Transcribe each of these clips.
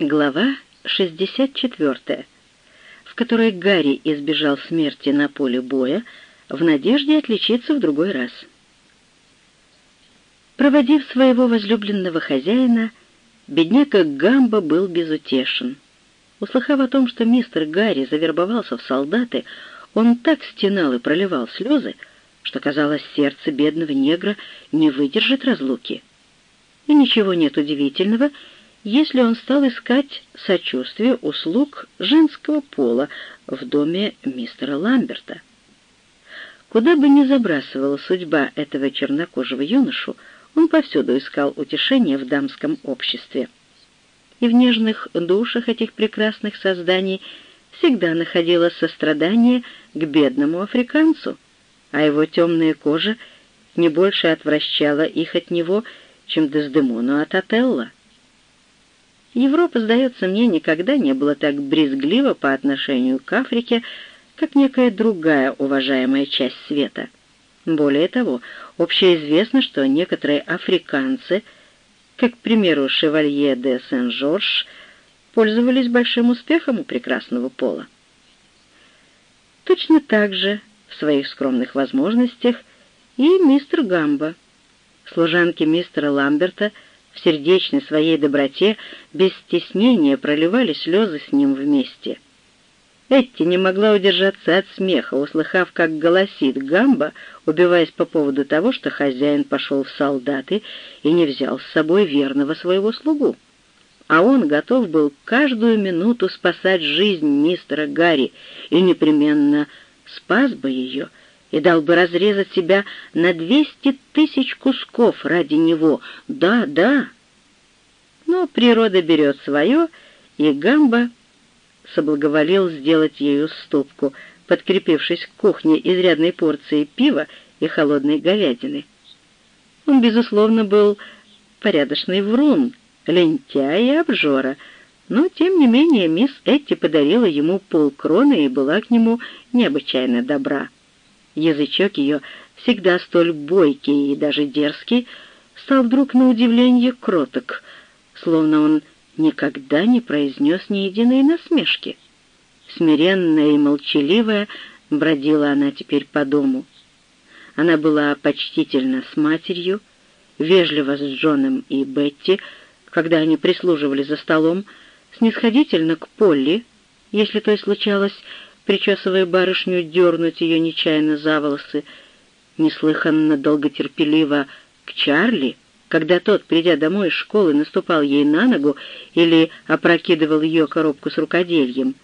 Глава 64, в которой Гарри избежал смерти на поле боя в надежде отличиться в другой раз. Проводив своего возлюбленного хозяина, бедняка Гамба был безутешен. Услыхав о том, что мистер Гарри завербовался в солдаты, он так стенал и проливал слезы, что, казалось, сердце бедного негра не выдержит разлуки. И ничего нет удивительного, если он стал искать сочувствие услуг женского пола в доме мистера Ламберта. Куда бы ни забрасывала судьба этого чернокожего юношу, он повсюду искал утешения в дамском обществе. И в нежных душах этих прекрасных созданий всегда находилось сострадание к бедному африканцу, а его темная кожа не больше отвращала их от него, чем Дездемону от Отелла. Европа, сдается мне, никогда не была так брезглива по отношению к Африке, как некая другая уважаемая часть света. Более того, общеизвестно, что некоторые африканцы, как, к примеру, шевалье де Сен-Жорж, пользовались большим успехом у прекрасного пола. Точно так же в своих скромных возможностях и мистер Гамба. Служанки мистера Ламберта – в сердечной своей доброте без стеснения проливали слезы с ним вместе. Этти не могла удержаться от смеха, услыхав, как голосит Гамба, убиваясь по поводу того, что хозяин пошел в солдаты и не взял с собой верного своего слугу. А он готов был каждую минуту спасать жизнь мистера Гарри и непременно спас бы ее — и дал бы разрезать себя на двести тысяч кусков ради него. Да, да. Но природа берет свое, и Гамба соблаговолил сделать ей уступку, подкрепившись к кухне изрядной порцией пива и холодной говядины. Он, безусловно, был порядочный врун, лентяй и обжора, но, тем не менее, мисс Этти подарила ему полкроны и была к нему необычайно добра. Язычок ее, всегда столь бойкий и даже дерзкий, стал вдруг на удивление кроток, словно он никогда не произнес ни единой насмешки. Смиренная и молчаливая бродила она теперь по дому. Она была почтительна с матерью, вежлива с Джоном и Бетти, когда они прислуживали за столом, снисходительно к Полли, если то и случалось причесывая барышню, дернуть ее нечаянно за волосы, неслыханно долготерпеливо к Чарли, когда тот, придя домой из школы, наступал ей на ногу или опрокидывал ее коробку с рукодельем,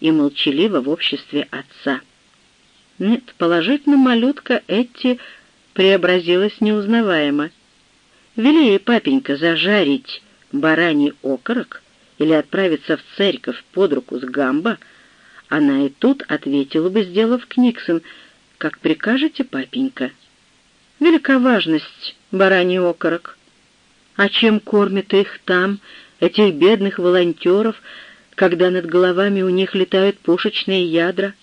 и молчаливо в обществе отца. Нет, положительно, малютка Этти преобразилась неузнаваемо. Вели ей, папенька, зажарить бараний окорок или отправиться в церковь под руку с гамбо — она и тут ответила бы, сделав Книксон, «Как прикажете, папенька». Велика важность бараний окорок. А чем кормят их там, этих бедных волонтеров, когда над головами у них летают пушечные ядра?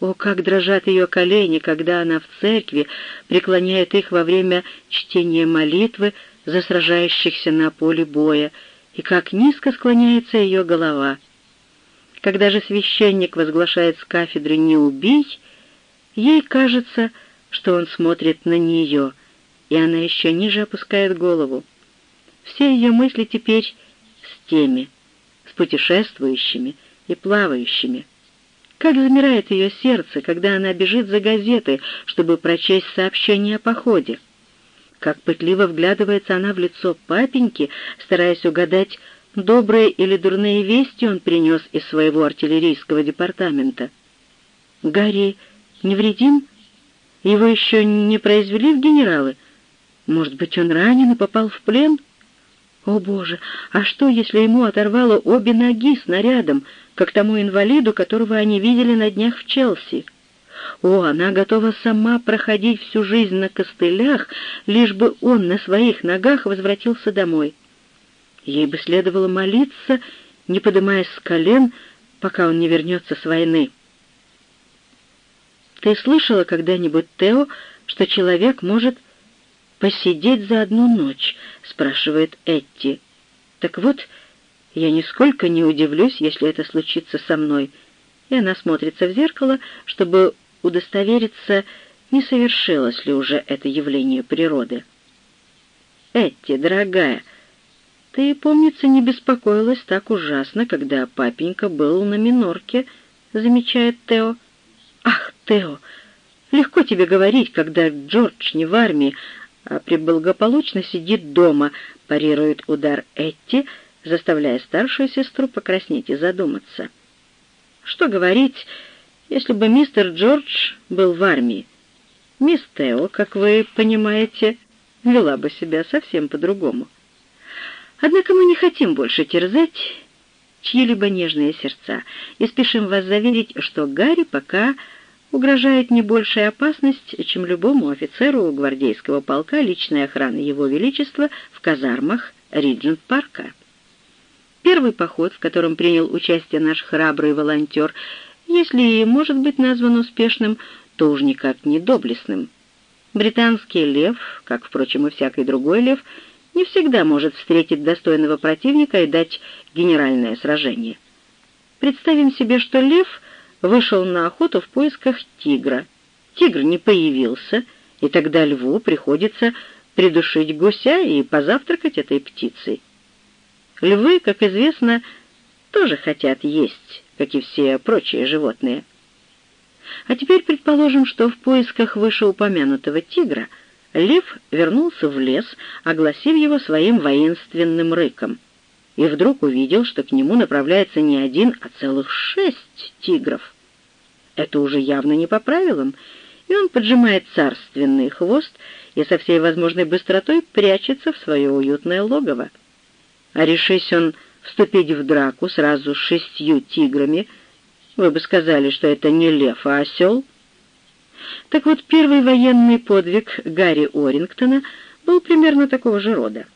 О, как дрожат ее колени, когда она в церкви преклоняет их во время чтения молитвы за сражающихся на поле боя, и как низко склоняется ее голова — когда же священник возглашает с кафедры «не убей», ей кажется, что он смотрит на нее, и она еще ниже опускает голову. Все ее мысли теперь с теми, с путешествующими и плавающими. Как замирает ее сердце, когда она бежит за газеты, чтобы прочесть сообщение о походе. Как пытливо вглядывается она в лицо папеньки, стараясь угадать, добрые или дурные вести он принес из своего артиллерийского департамента. Гарри невредим? Его еще не произвели в генералы? Может быть, он ранен и попал в плен? О, Боже, а что, если ему оторвало обе ноги снарядом, как тому инвалиду, которого они видели на днях в Челси? О, она готова сама проходить всю жизнь на костылях, лишь бы он на своих ногах возвратился домой. Ей бы следовало молиться, не поднимаясь с колен, пока он не вернется с войны. Ты слышала когда-нибудь, Тео, что человек может посидеть за одну ночь?» — спрашивает Этти. «Так вот, Я нисколько не удивлюсь, если это случится со мной. И она смотрится в зеркало, чтобы удостовериться, не совершилось ли уже это явление природы. «Этти, дорогая, ты, помнится, не беспокоилась так ужасно, когда папенька был на минорке», — замечает Тео. «Ах, Тео, легко тебе говорить, когда Джордж не в армии, а приблагополучно сидит дома», — парирует удар Этти, заставляя старшую сестру покраснеть и задуматься. «Что говорить, если бы мистер Джордж был в армии? Мисс Тео, как вы понимаете, вела бы себя совсем по-другому. Однако мы не хотим больше терзать чьи-либо нежные сердца и спешим вас заверить, что Гарри пока угрожает не большая опасность, чем любому офицеру гвардейского полка личной охраны Его Величества в казармах Риджент-парка. Первый поход, в котором принял участие наш храбрый волонтер, если и может быть назван успешным, то уж никак не доблестным. Британский лев, как, впрочем, и всякий другой лев, не всегда может встретить достойного противника и дать генеральное сражение. Представим себе, что лев вышел на охоту в поисках тигра. Тигр не появился, и тогда льву приходится придушить гуся и позавтракать этой птицей. Львы, как известно, тоже хотят есть, как и все прочие животные. А теперь предположим, что в поисках вышеупомянутого тигра лев вернулся в лес, огласив его своим воинственным рыком, и вдруг увидел, что к нему направляется не один, а целых шесть тигров. Это уже явно не по правилам, и он поджимает царственный хвост и со всей возможной быстротой прячется в свое уютное логово. А решись он вступить в драку сразу с шестью тиграми, вы бы сказали, что это не лев, а осел. Так вот, первый военный подвиг Гарри Орингтона был примерно такого же рода.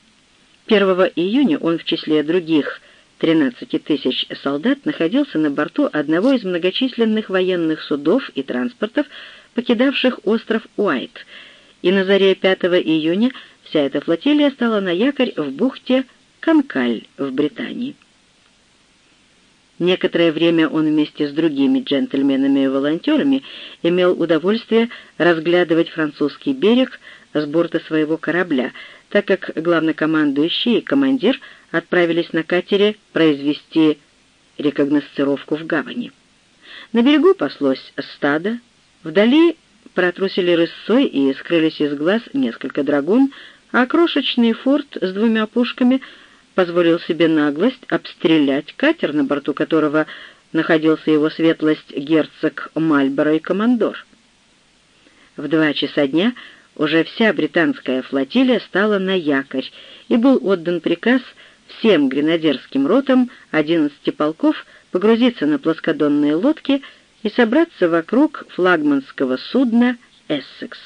1 июня он в числе других 13 тысяч солдат находился на борту одного из многочисленных военных судов и транспортов, покидавших остров Уайт, и на заре 5 июня вся эта флотилия стала на якорь в бухте Канкаль в Британии. Некоторое время он вместе с другими джентльменами и волонтерами имел удовольствие разглядывать французский берег с борта своего корабля, так как главнокомандующий и командир отправились на катере произвести рекогносцировку в гавани. На берегу паслось стадо, вдали протрусили рысцой и скрылись из глаз несколько драгун, а крошечный форт с двумя пушками — позволил себе наглость обстрелять катер, на борту которого находился его светлость герцог Мальборо и командор. В два часа дня уже вся британская флотилия стала на якорь, и был отдан приказ всем гренадерским ротам 11 полков погрузиться на плоскодонные лодки и собраться вокруг флагманского судна «Эссекс».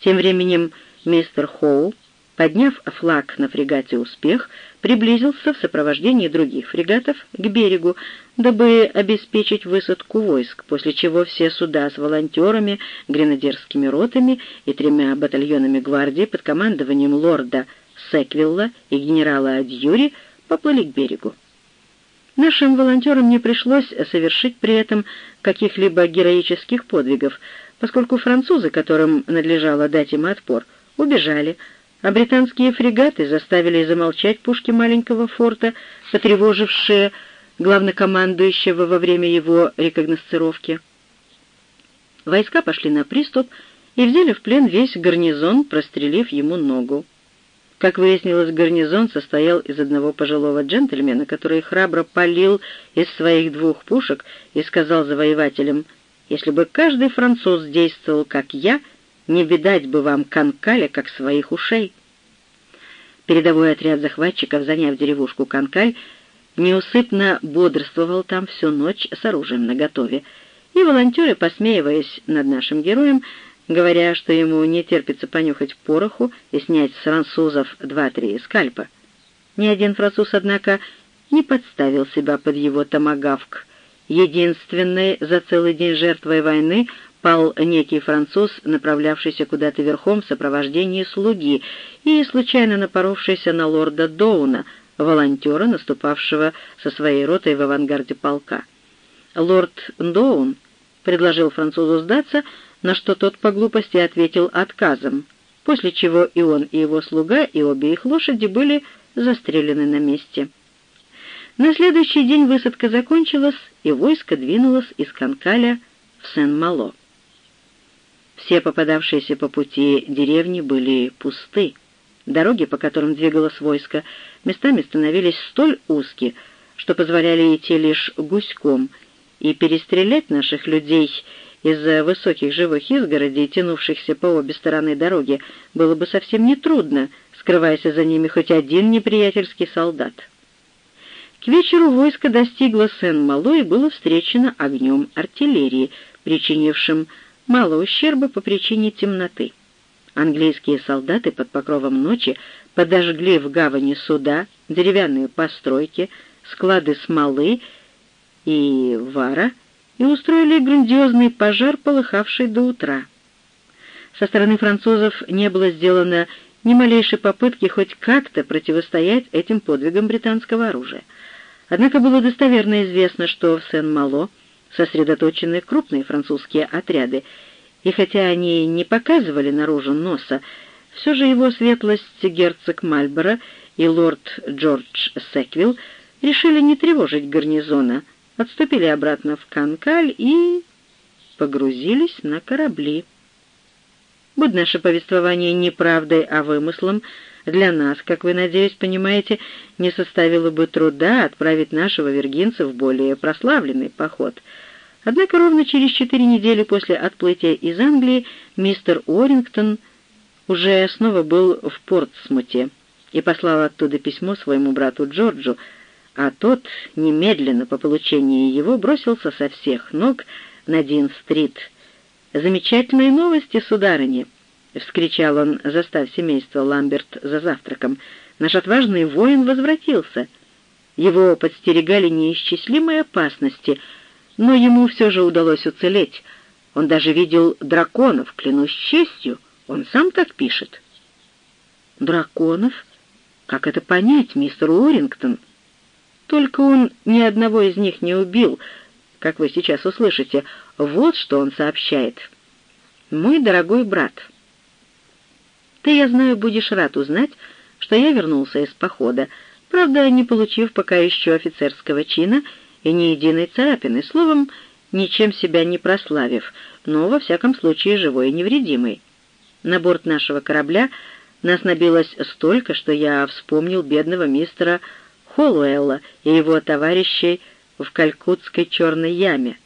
Тем временем мистер Хоу подняв флаг на фрегате «Успех», приблизился в сопровождении других фрегатов к берегу, дабы обеспечить высадку войск, после чего все суда с волонтерами, гренадерскими ротами и тремя батальонами гвардии под командованием лорда Секвилла и генерала Адьюри поплыли к берегу. Нашим волонтерам не пришлось совершить при этом каких-либо героических подвигов, поскольку французы, которым надлежало дать им отпор, убежали, а британские фрегаты заставили замолчать пушки маленького форта, потревожившие главнокомандующего во время его рекогносцировки. Войска пошли на приступ и взяли в плен весь гарнизон, прострелив ему ногу. Как выяснилось, гарнизон состоял из одного пожилого джентльмена, который храбро палил из своих двух пушек и сказал завоевателям, «Если бы каждый француз действовал, как я, — не видать бы вам Канкаля, как своих ушей. Передовой отряд захватчиков, заняв деревушку Канкаль, неусыпно бодрствовал там всю ночь с оружием наготове, и волонтеры, посмеиваясь над нашим героем, говоря, что ему не терпится понюхать пороху и снять с французов два-три скальпа. Ни один француз, однако, не подставил себя под его томагавк. Единственной за целый день жертвой войны пал некий француз, направлявшийся куда-то верхом в сопровождении слуги и случайно напоровшийся на лорда Доуна, волонтера, наступавшего со своей ротой в авангарде полка. Лорд Доун предложил французу сдаться, на что тот по глупости ответил отказом, после чего и он, и его слуга, и обе их лошади были застрелены на месте. На следующий день высадка закончилась, и войско двинулось из Канкаля в Сен-Мало. Все попадавшиеся по пути деревни были пусты. Дороги, по которым двигалось войско, местами становились столь узкие, что позволяли идти лишь гуськом, и перестрелять наших людей из-за высоких живых изгородей, тянувшихся по обе стороны дороги, было бы совсем нетрудно, скрываясь за ними хоть один неприятельский солдат. К вечеру войско достигло Сен-Мало и было встречено огнем артиллерии, причинившим мало ущерба по причине темноты. Английские солдаты под покровом ночи подожгли в гавани суда, деревянные постройки, склады смолы и вара и устроили грандиозный пожар, полыхавший до утра. Со стороны французов не было сделано ни малейшей попытки хоть как-то противостоять этим подвигам британского оружия. Однако было достоверно известно, что в Сен-Мало сосредоточены крупные французские отряды, и хотя они не показывали наружу носа, все же его светлость герцог Мальборо и лорд Джордж Секвилл решили не тревожить гарнизона, отступили обратно в Канкаль и погрузились на корабли. Будь наше повествование не правдой, а вымыслом, для нас, как вы, надеюсь, понимаете, не составило бы труда отправить нашего вергинца в более прославленный поход. Однако ровно через четыре недели после отплытия из Англии мистер Уоррингтон уже снова был в Портсмуте и послал оттуда письмо своему брату Джорджу, а тот немедленно по получении его бросился со всех ног на Дин-стрит. «Замечательные новости, сударыня!» — вскричал он, застав семейство Ламберт за завтраком. «Наш отважный воин возвратился. Его подстерегали неисчислимые опасности, но ему все же удалось уцелеть. Он даже видел драконов, клянусь честью. Он сам так пишет». «Драконов? Как это понять, мистер Уоррингтон?» «Только он ни одного из них не убил, как вы сейчас услышите. Вот что он сообщает. Мой дорогой брат». Ты, я знаю, будешь рад узнать, что я вернулся из похода, правда, не получив пока еще офицерского чина и ни единой царапины, словом, ничем себя не прославив, но, во всяком случае, живой и невредимый. На борт нашего корабля нас набилось столько, что я вспомнил бедного мистера Холуэлла и его товарищей в калькутской черной яме.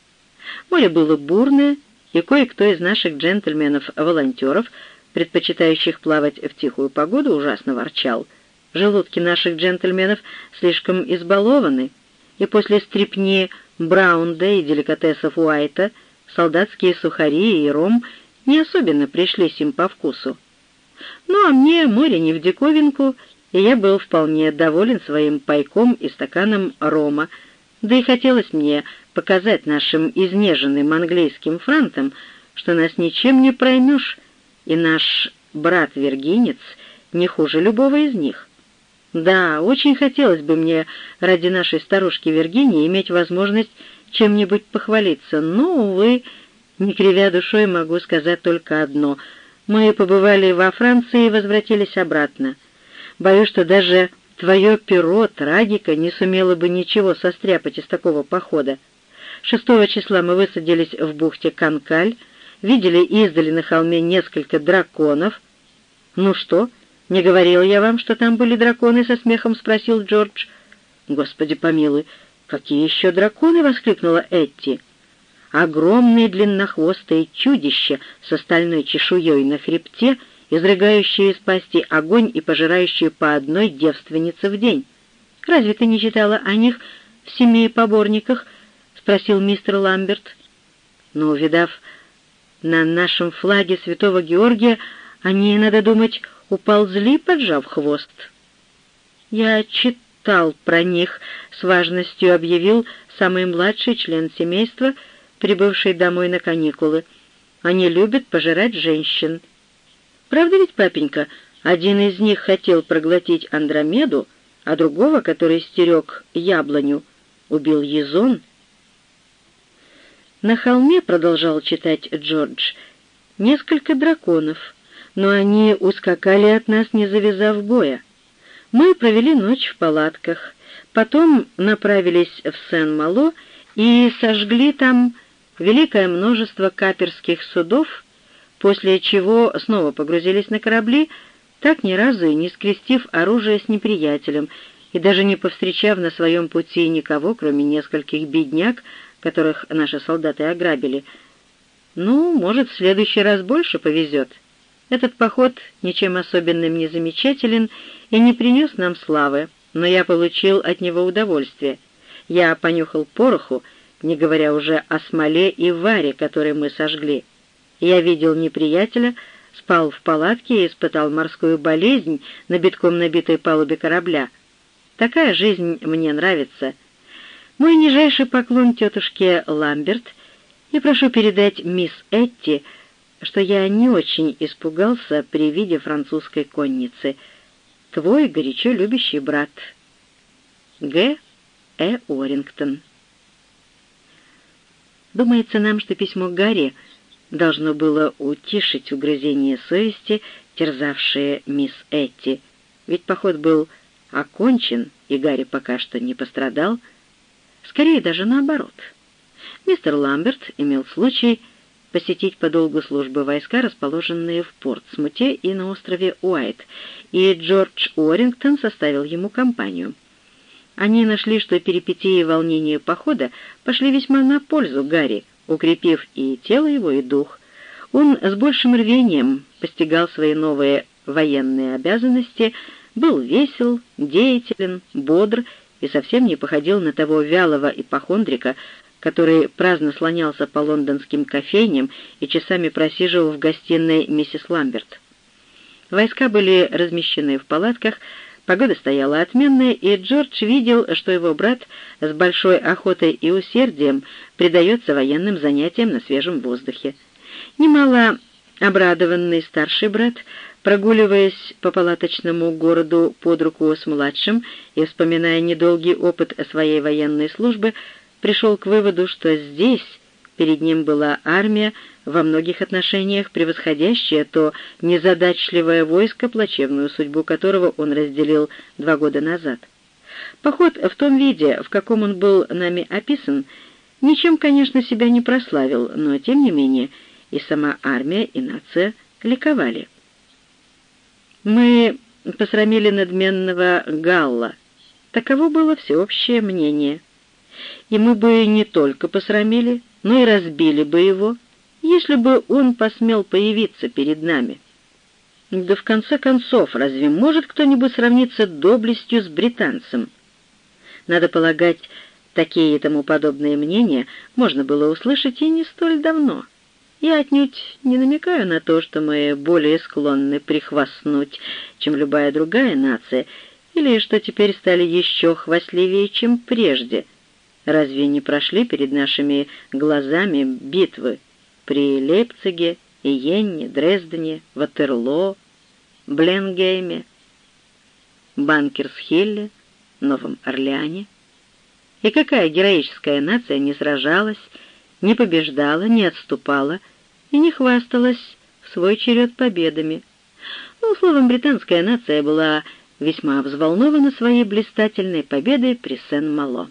Море было бурное, и кое-кто из наших джентльменов-волонтеров предпочитающих плавать в тихую погоду, ужасно ворчал. Желудки наших джентльменов слишком избалованы, и после стрипни Браунда и деликатесов Уайта солдатские сухари и ром не особенно пришлись им по вкусу. Ну, а мне море не в диковинку, и я был вполне доволен своим пайком и стаканом рома, да и хотелось мне показать нашим изнеженным английским франтам, что нас ничем не проймешь, и наш брат-вергинец не хуже любого из них. Да, очень хотелось бы мне ради нашей старушки Виргинии иметь возможность чем-нибудь похвалиться, но, увы, не кривя душой, могу сказать только одно. Мы побывали во Франции и возвратились обратно. Боюсь, что даже твое перо, трагика, не сумело бы ничего состряпать из такого похода. Шестого числа мы высадились в бухте Канкаль, видели издали на холме несколько драконов. «Ну что, не говорил я вам, что там были драконы?» — со смехом спросил Джордж. «Господи помилуй, какие еще драконы?» — воскликнула Этти. «Огромные длиннохвостые чудища с остальной чешуей на хребте, изрыгающие из пасти огонь и пожирающие по одной девственнице в день. Разве ты не читала о них в семи поборниках?» — спросил мистер Ламберт. Но, увидав на нашем флаге святого Георгия они, надо думать, уползли, поджав хвост. Я читал про них, с важностью объявил самый младший член семейства, прибывший домой на каникулы. Они любят пожирать женщин. Правда ведь, папенька, один из них хотел проглотить Андромеду, а другого, который стерег яблоню, убил Езон. На холме, продолжал читать Джордж, несколько драконов, но они ускакали от нас, не завязав боя. Мы провели ночь в палатках, потом направились в Сен-Мало и сожгли там великое множество каперских судов, после чего снова погрузились на корабли, так ни разу и не скрестив оружие с неприятелем и даже не повстречав на своем пути никого, кроме нескольких бедняк, которых наши солдаты ограбили. Ну, может, в следующий раз больше повезет. Этот поход ничем особенным не замечателен и не принес нам славы, но я получил от него удовольствие. Я понюхал пороху, не говоря уже о смоле и варе, которые мы сожгли. Я видел неприятеля, спал в палатке и испытал морскую болезнь на битком набитой палубе корабля. Такая жизнь мне нравится. Мой нижайший поклон тетушке Ламберт и прошу передать мисс Этти, что я не очень испугался при виде французской конницы. Твой горячо любящий брат. Г. Э. Уоррингтон. Думается нам, что письмо Гарри должно было утишить угрызение совести, терзавшие мисс Этти, ведь поход был окончен, и Гарри пока что не пострадал, скорее даже наоборот. Мистер Ламберт имел случай посетить по долгу службы войска, расположенные в Портсмуте и на острове Уайт, и Джордж Уоррингтон составил ему компанию. Они нашли, что перипетии и волнения похода пошли весьма на пользу Гарри, укрепив и тело его, и дух. Он с большим рвением постигал свои новые военные обязанности, был весел, деятелен, бодр и совсем не походил на того вялого ипохондрика, который праздно слонялся по лондонским кофейням и часами просиживал в гостиной миссис Ламберт. Войска были размещены в палатках, погода стояла отменная, и Джордж видел, что его брат с большой охотой и усердием предается военным занятиям на свежем воздухе. Немало обрадованный старший брат, прогуливаясь по палаточному городу под руку с младшим и вспоминая недолгий опыт своей военной службы, пришел к выводу, что здесь перед ним была армия, во многих отношениях превосходящая то незадачливое войско, плачевную судьбу которого он разделил два года назад. Поход в том виде, в каком он был нами описан, ничем, конечно, себя не прославил, но, тем не менее, и сама армия, и нация ликовали. Мы посрамили надменного Галла. Таково было всеобщее мнение — и мы бы не только посрамили, но и разбили бы его, если бы он посмел появиться перед нами. Да в конце концов, разве может кто-нибудь сравниться доблестью с британцем? Надо полагать, такие и тому подобные мнения можно было услышать и не столь давно. Я отнюдь не намекаю на то, что мы более склонны прихвастнуть, чем любая другая нация, или что теперь стали еще хвастливее, чем прежде — Разве не прошли перед нашими глазами битвы при Лейпциге, Иенне, Дрездене, Ватерлоо, Бленгейме, Банкерсхилле, Новом Орлеане? И какая героическая нация не сражалась, не побеждала, не отступала и не хвасталась в свой черед победами? Ну, словом, британская нация была весьма взволнована своей блистательной победой при Сен-Мало.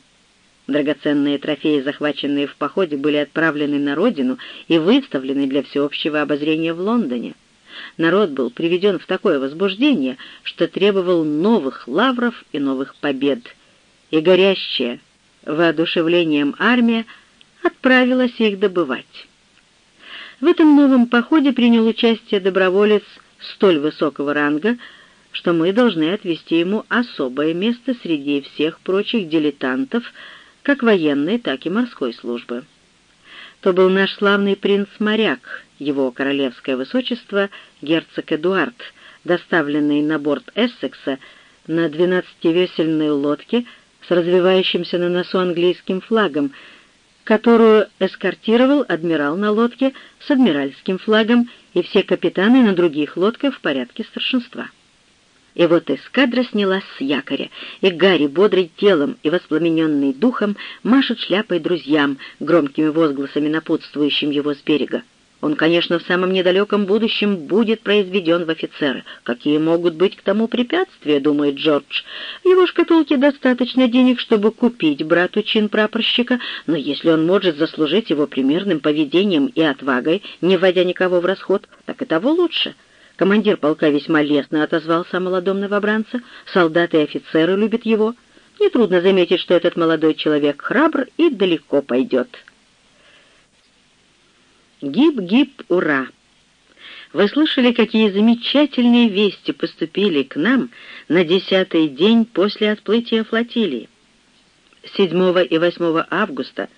Драгоценные трофеи, захваченные в походе, были отправлены на родину и выставлены для всеобщего обозрения в Лондоне. Народ был приведен в такое возбуждение, что требовал новых лавров и новых побед, и горящая воодушевлением армия отправилась их добывать. В этом новом походе принял участие доброволец столь высокого ранга, что мы должны отвести ему особое место среди всех прочих дилетантов, как военной, так и морской службы. То был наш славный принц-моряк, его королевское высочество, герцог Эдуард, доставленный на борт Эссекса на двенадцативесельной лодке с развивающимся на носу английским флагом, которую эскортировал адмирал на лодке с адмиральским флагом и все капитаны на других лодках в порядке старшинства. И вот эскадра снялась с якоря, и Гарри, бодрый телом и воспламененный духом, машет шляпой друзьям, громкими возгласами напутствующим его с берега. Он, конечно, в самом недалеком будущем будет произведен в офицеры. Какие могут быть к тому препятствия, думает Джордж. В его шкатулке достаточно денег, чтобы купить брату чин прапорщика, но если он может заслужить его примерным поведением и отвагой, не вводя никого в расход, так и того лучше. Командир полка весьма лестно отозвался о молодом новобранце, солдаты и офицеры любят его. Нетрудно заметить, что этот молодой человек храбр и далеко пойдет. Гиб-гиб, ура! Вы слышали, какие замечательные вести поступили к нам на десятый день после отплытия флотилии? 7 и 8 августа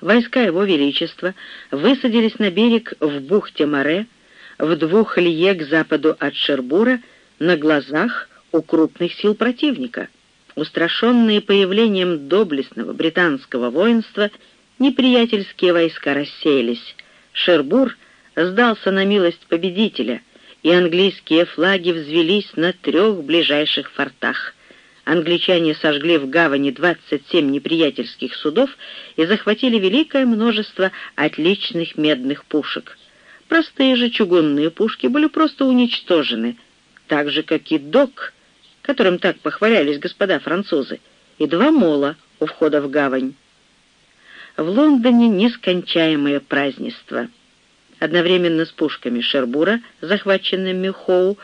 войска Его Величества высадились на берег в бухте Море в двух лье к западу от Шербура на глазах у крупных сил противника. Устрашенные появлением доблестного британского воинства, неприятельские войска рассеялись. Шербур сдался на милость победителя, и английские флаги взвелись на трех ближайших фортах. Англичане сожгли в гавани 27 неприятельских судов и захватили великое множество отличных медных пушек. Простые же чугунные пушки были просто уничтожены, так же, как и док, которым так похвалялись господа французы, и два мола у входа в гавань. В Лондоне нескончаемое празднество. Одновременно с пушками Шербура, захваченными Хоу,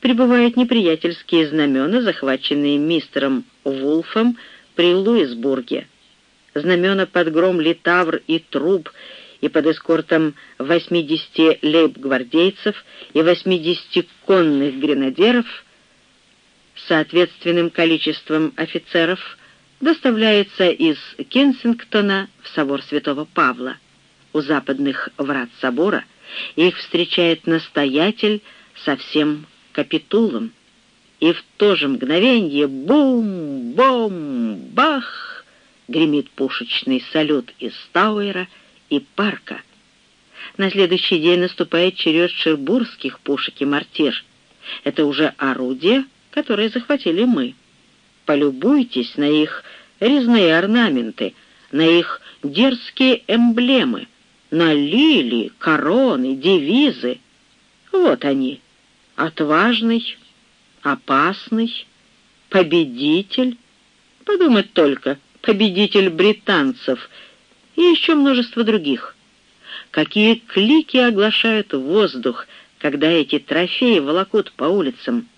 прибывают неприятельские знамена, захваченные мистером Вулфом при Луисбурге. Знамена под гром Литавр и Труб и под эскортом 80 лейб-гвардейцев и 80 конных гренадеров соответственным количеством офицеров доставляется из Кенсингтона в собор святого Павла. У западных врат собора их встречает настоятель со всем капитулом, и в то же мгновенье бум-бом-бах гремит пушечный салют из Тауэра и парка. На следующий день наступает черед шербурских пушек и мортир. Это уже орудия, которые захватили мы. Полюбуйтесь на их резные орнаменты, на их дерзкие эмблемы, на лилии, короны, девизы. Вот они, отважный, опасный, победитель. Подумать только, победитель британцев и еще множество других. Какие клики оглашают воздух, когда эти трофеи волокут по улицам.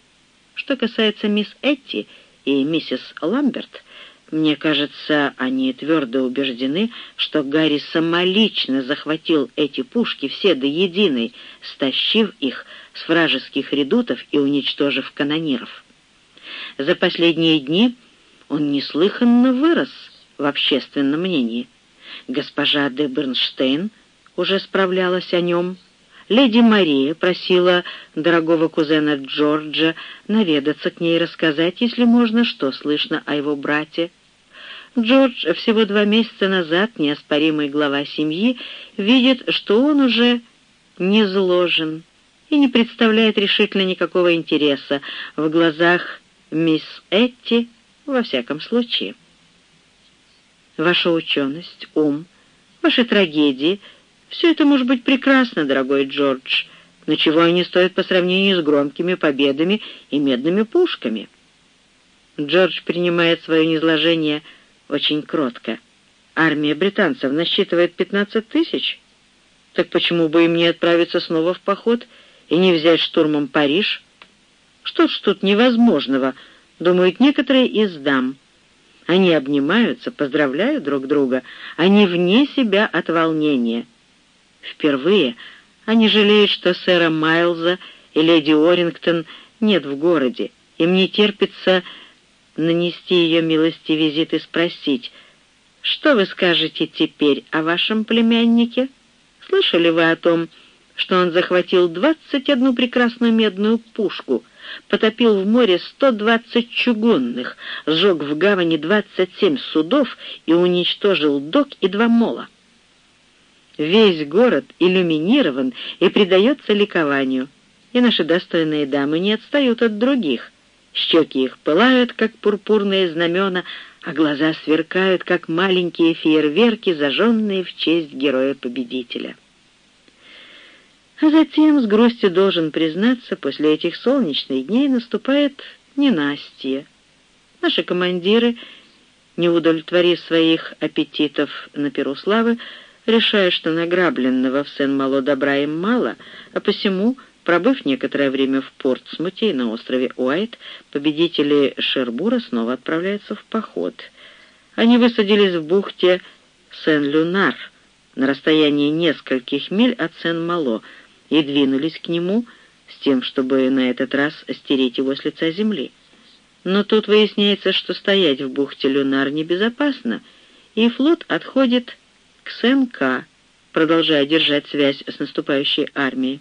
Что касается мисс Этти и миссис Ламберт, мне кажется, они твердо убеждены, что Гарри самолично захватил эти пушки все до единой, стащив их с вражеских редутов и уничтожив канониров. За последние дни он неслыханно вырос в общественном мнении. Госпожа де Бернштейн уже справлялась о нем, Леди Мария просила дорогого кузена Джорджа наведаться к ней и рассказать, если можно, что слышно о его брате. Джордж всего два месяца назад, неоспоримый глава семьи, видит, что он уже не зложен и не представляет решительно никакого интереса в глазах мисс Этти, во всяком случае. Ваша ученость, ум, ваши трагедии — все это может быть прекрасно, дорогой Джордж, но чего они стоят по сравнению с громкими победами и медными пушками? Джордж принимает свое низложение очень кротко. Армия британцев насчитывает 15 тысяч. Так почему бы им не отправиться снова в поход и не взять штурмом Париж? Что ж тут невозможного, думают некоторые из дам. Они обнимаются, поздравляют друг друга, они вне себя от волнения. Впервые они жалеют, что сэра Майлза и леди Орингтон нет в городе. Им не терпится нанести ее милости визит и спросить, «Что вы скажете теперь о вашем племяннике? Слышали вы о том, что он захватил двадцать одну прекрасную медную пушку, потопил в море сто двадцать чугунных, сжег в гавани двадцать семь судов и уничтожил док и два мола?» Весь город иллюминирован и предается ликованию, и наши достойные дамы не отстают от других. Щеки их пылают, как пурпурные знамена, а глаза сверкают, как маленькие фейерверки, зажженные в честь героя-победителя. А затем, с грустью должен признаться, после этих солнечных дней наступает ненастье. Наши командиры, не удовлетворив своих аппетитов на перу славы, решают, что награбленного в Сен-Мало добра им мало, а посему — Пробыв некоторое время в Портсмуте и на острове Уайт, победители Шербура снова отправляются в поход. Они высадились в бухте Сен-Люнар на расстоянии нескольких миль от Сен-Мало и двинулись к нему с тем, чтобы на этот раз стереть его с лица земли. Но тут выясняется, что стоять в бухте Люнар небезопасно, и флот отходит к Сен-Ка, продолжая держать связь с наступающей армией.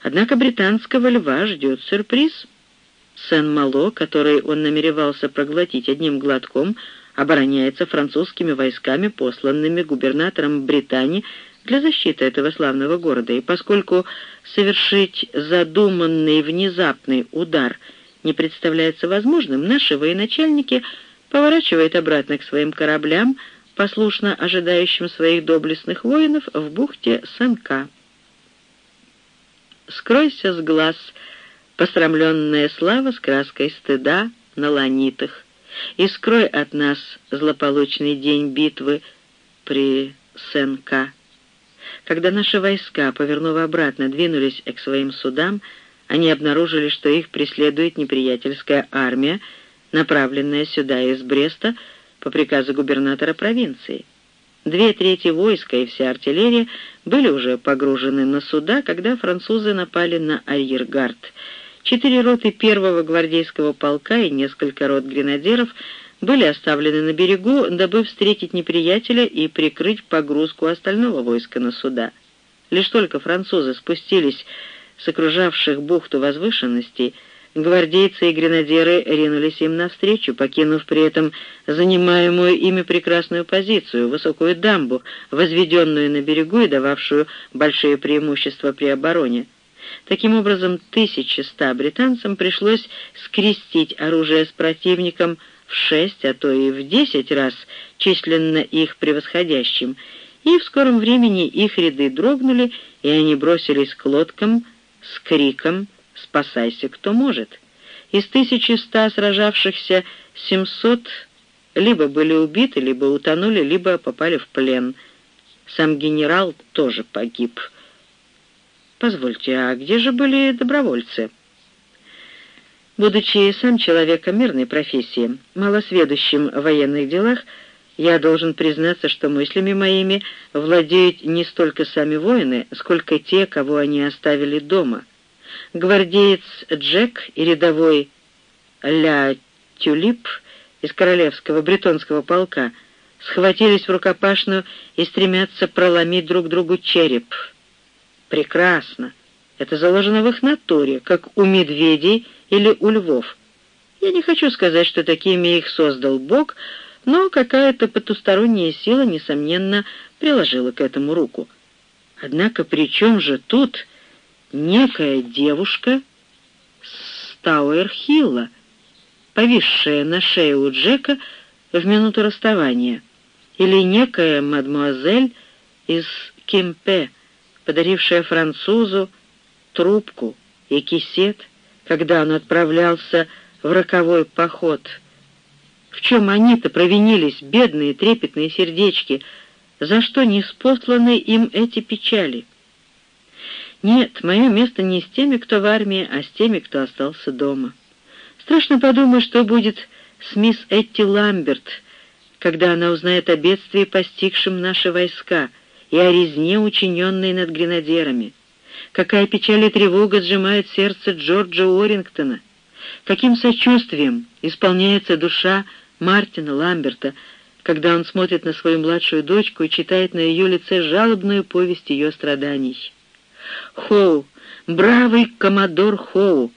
Однако британского льва ждет сюрприз. Сен-Мало, который он намеревался проглотить одним глотком, обороняется французскими войсками, посланными губернатором Британии для защиты этого славного города, и поскольку совершить задуманный внезапный удар не представляется возможным, наши военачальники поворачивают обратно к своим кораблям, послушно ожидающим своих доблестных воинов в бухте Санка. Скройся с глаз, посрамленная слава с краской стыда на ланитах, и скрой от нас злополучный день битвы при Сенка. Когда наши войска, повернув обратно, двинулись к своим судам, они обнаружили, что их преследует неприятельская армия, направленная сюда из Бреста по приказу губернатора провинции. Две трети войска и вся артиллерия были уже погружены на суда, когда французы напали на арьергард. Четыре роты первого гвардейского полка и несколько рот гренадеров были оставлены на берегу, дабы встретить неприятеля и прикрыть погрузку остального войска на суда. Лишь только французы спустились с окружавших бухту возвышенностей, Гвардейцы и гренадеры ринулись им навстречу, покинув при этом занимаемую ими прекрасную позицию, высокую дамбу, возведенную на берегу и дававшую большие преимущества при обороне. Таким образом, 1100 британцам пришлось скрестить оружие с противником в шесть, а то и в десять раз численно их превосходящим, и в скором времени их ряды дрогнули, и они бросились к лодкам с криком спасайся, кто может. Из 1100 сражавшихся 700 либо были убиты, либо утонули, либо попали в плен. Сам генерал тоже погиб. Позвольте, а где же были добровольцы? Будучи сам человеком мирной профессии, малосведущим в военных делах, я должен признаться, что мыслями моими владеют не столько сами воины, сколько те, кого они оставили дома — гвардеец Джек и рядовой Ля Тюлип из королевского бретонского полка схватились в рукопашную и стремятся проломить друг другу череп. Прекрасно. Это заложено в их натуре, как у медведей или у львов. Я не хочу сказать, что такими их создал Бог, но какая-то потусторонняя сила, несомненно, приложила к этому руку. Однако при чем же тут некая девушка с Тауэр-Хилла, повисшая на шее у Джека в минуту расставания, или некая мадмуазель из Кемпе, подарившая французу трубку и кисет, когда он отправлялся в роковой поход. В чем они-то провинились, бедные трепетные сердечки, за что не спосланы им эти печали? Нет, мое место не с теми, кто в армии, а с теми, кто остался дома. Страшно подумать, что будет с мисс Этти Ламберт, когда она узнает о бедствии, постигшем наши войска, и о резне, учиненной над гренадерами. Какая печаль и тревога сжимает сердце Джорджа Уоррингтона. Каким сочувствием исполняется душа Мартина Ламберта, когда он смотрит на свою младшую дочку и читает на ее лице жалобную повесть ее страданий. Хоу, бравый коммодор Хоу,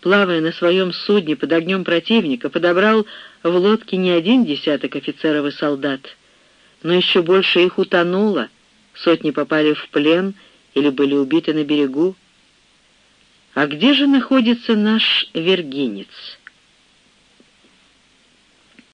плавая на своем судне под огнем противника, подобрал в лодке не один десяток офицеров и солдат, но еще больше их утонуло, сотни попали в плен или были убиты на берегу. «А где же находится наш вергинец?»